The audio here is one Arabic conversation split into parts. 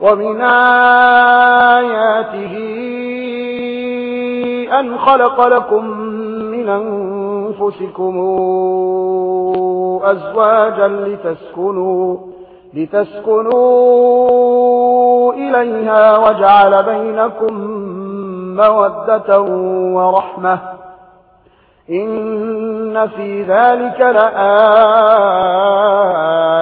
ومن آياته أن خلق لكم من أنفسكم أزواجا لتسكنوا, لتسكنوا إليها وجعل بينكم مودة ورحمة إن في ذلك لآيات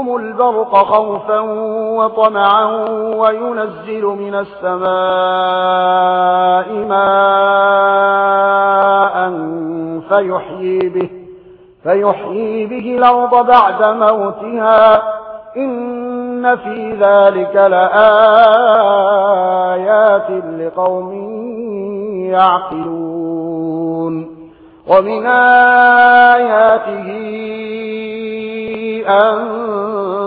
يمسهم البرق خوفا وطمعا وينزل من السماء ماء فيحيي به, فيحيي به الأرض بعد موتها إن في ذلك لآيات لقوم يعقلون ومن آياته أن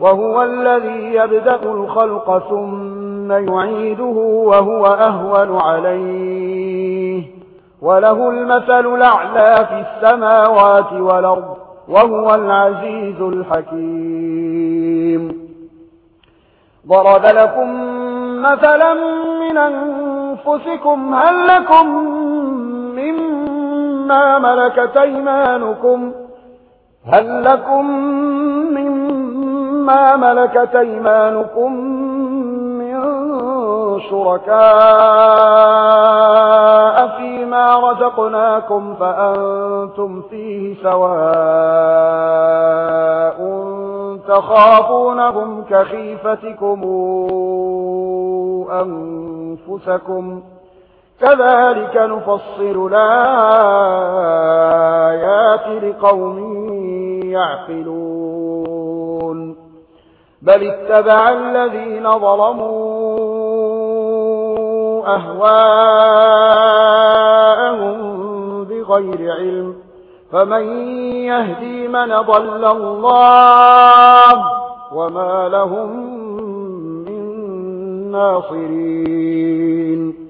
وهو الذي يبدأ الخلق ثم يعيده وهو أهون عليه. وله المثل الأعلى في السماوات والأرض وهو العزيز الحكيم. ضرب لكم مثلا من أنفسكم هل لكم مما ملكت أيمانكم؟ هل لكم من ما ملكت أيمانكم من شركاء فيما رزقناكم فأنتم فيه سواء تخافونهم كخيفتكم أنفسكم كذلك نفصل الآيات لقوم يعقلون بل اتبع الذين ظلموا أهواءهم بغير علم. فمن يهدي من ضل الله وما لهم من ناصرين.